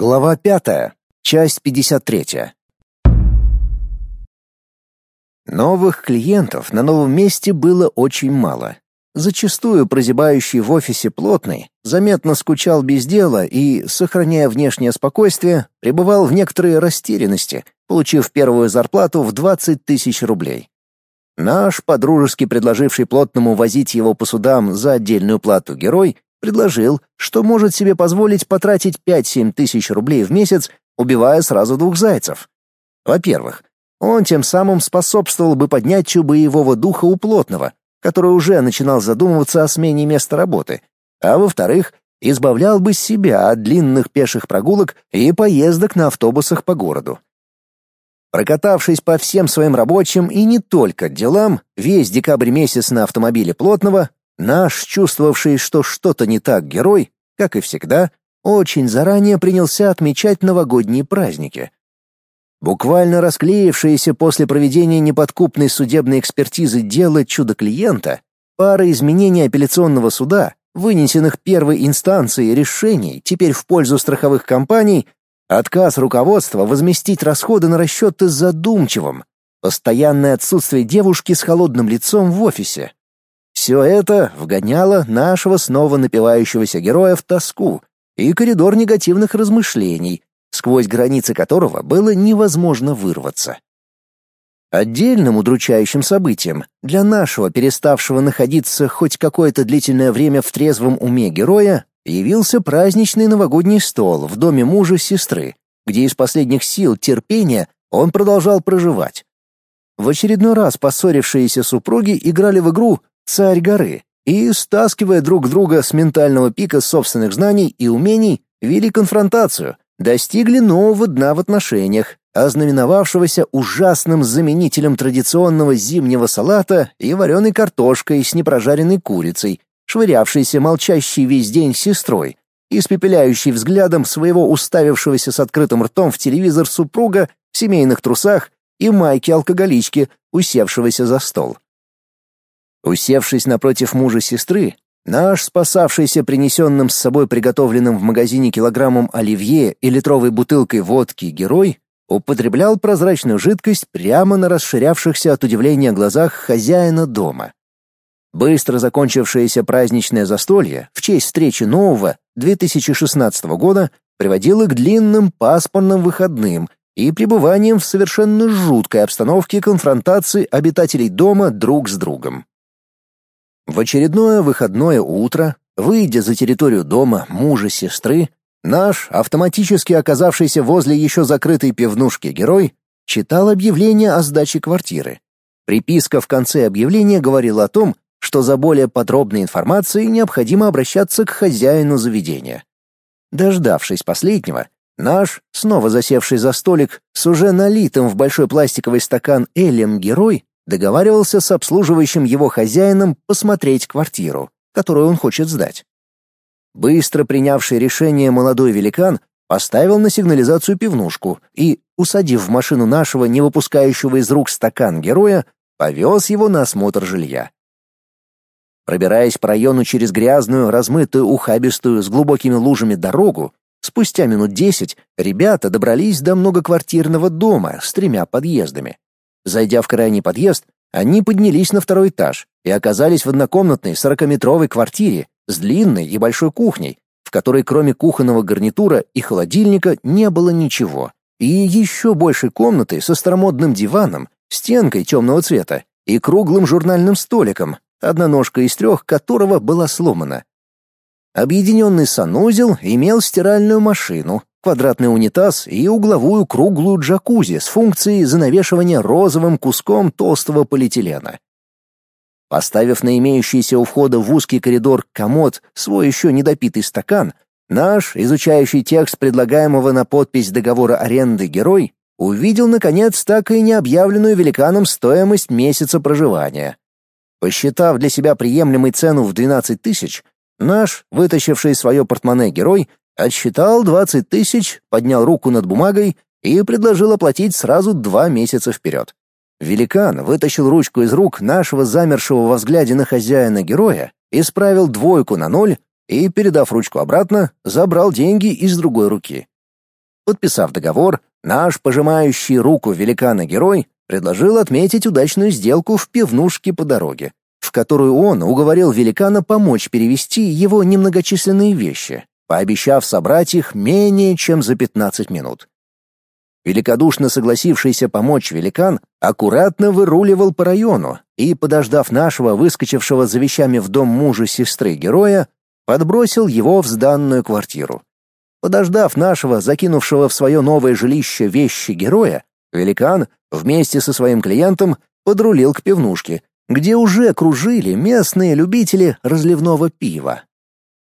Глава пятая, часть пятьдесят третья. Новых клиентов на новом месте было очень мало. Зачастую прозябающий в офисе плотный заметно скучал без дела и, сохраняя внешнее спокойствие, пребывал в некоторой растерянности, получив первую зарплату в 20 тысяч рублей. Наш, подружески предложивший плотному возить его по судам за отдельную плату герой, предложил, что может себе позволить потратить 5-7 тысяч рублей в месяц, убивая сразу двух зайцев. Во-первых, он тем самым способствовал бы поднятию боевого духа у плотного, который уже начинал задумываться о смене места работы, а во-вторых, избавлял бы себя от длинных пеших прогулок и поездок на автобусах по городу. Прокатавшись по всем своим рабочим и не только делам, весь декабрь месяц на автомобиле плотного, Наш, чувствовавший, что что-то не так герой, как и всегда, очень заранее принялся отмечать новогодние праздники. Буквально расклеившееся после проведения неподкупной судебной экспертизы дело чудо клиента, пара изменений апелляционного суда, вынесенных первой инстанцией решений теперь в пользу страховых компаний, отказ руководства возместить расходы на расчеты задумчивым, постоянное отсутствие девушки с холодным лицом в офисе, все это вгоняло нашего снова напивающегося героя в тоску и коридор негативных размышлений, сквозь границы которого было невозможно вырваться. Отдельным удручающим событием для нашего переставшего находиться хоть какое-то длительное время в трезвом уме героя явился праздничный новогодний стол в доме мужа сестры, где из последних сил терпения он продолжал проживать. В очередной раз поссорившиеся супруги играли в игру царь горы, и, стаскивая друг друга с ментального пика собственных знаний и умений, вели конфронтацию, достигли нового дна в отношениях, ознаменовавшегося ужасным заменителем традиционного зимнего салата и вареной картошкой с непрожаренной курицей, швырявшейся молчащей весь день сестрой, испепеляющей взглядом своего уставившегося с открытым ртом в телевизор супруга в семейных трусах и майке алкоголички, усевшегося за стол. Усевшись напротив мужа сестры, наш спасавшийся принесенным с собой приготовленным в магазине килограммом оливье и литровой бутылкой водки герой употреблял прозрачную жидкость прямо на расширявшихся от удивления глазах хозяина дома. Быстро закончившееся праздничное застолье в честь встречи нового 2016 года приводило к длинным пасмурным выходным и пребыванием в совершенно жуткой обстановке конфронтации обитателей дома друг с другом. В очередное выходное утро, выйдя за территорию дома мужа сестры, наш, автоматически оказавшийся возле еще закрытой пивнушки герой, читал объявление о сдаче квартиры. Приписка в конце объявления говорила о том, что за более подробной информацией необходимо обращаться к хозяину заведения. Дождавшись последнего, наш, снова засевший за столик, с уже налитым в большой пластиковый стакан элем герой, договаривался с обслуживающим его хозяином посмотреть квартиру, которую он хочет сдать. Быстро принявший решение молодой великан поставил на сигнализацию пивнушку и, усадив в машину нашего не выпускающего из рук стакан героя, повез его на осмотр жилья. Пробираясь по району через грязную, размытую, ухабистую, с глубокими лужами дорогу, спустя минут десять ребята добрались до многоквартирного дома с тремя подъездами. Зайдя в крайний подъезд, они поднялись на второй этаж и оказались в однокомнатной сорокаметровой квартире с длинной и большой кухней, в которой кроме кухонного гарнитура и холодильника не было ничего, и еще большей комнаты со старомодным диваном, стенкой темного цвета и круглым журнальным столиком, одна ножка из трех которого была сломана. Объединенный санузел имел стиральную машину, квадратный унитаз и угловую круглую джакузи с функцией занавешивания розовым куском толстого полиэтилена. Поставив на имеющийся у входа в узкий коридор комод свой еще недопитый стакан, наш, изучающий текст предлагаемого на подпись договора аренды герой, увидел, наконец, так и не объявленную великаном стоимость месяца проживания. Посчитав для себя приемлемой цену в 12 тысяч, наш, вытащивший свое портмоне герой, Отсчитал двадцать тысяч, поднял руку над бумагой и предложил оплатить сразу два месяца вперед. Великан вытащил ручку из рук нашего замершего во взгляде на хозяина героя, исправил двойку на ноль и, передав ручку обратно, забрал деньги из другой руки. Подписав договор, наш пожимающий руку великана-герой предложил отметить удачную сделку в пивнушке по дороге, в которую он уговорил великана помочь перевести его немногочисленные вещи, пообещав собрать их менее чем за 15 минут. Великодушно согласившийся помочь великан аккуратно выруливал по району и, подождав нашего выскочившего за вещами в дом мужа сестры героя, подбросил его в сданную квартиру. Подождав нашего, закинувшего в свое новое жилище вещи героя, великан вместе со своим клиентом подрулил к пивнушке, где уже кружили местные любители разливного пива.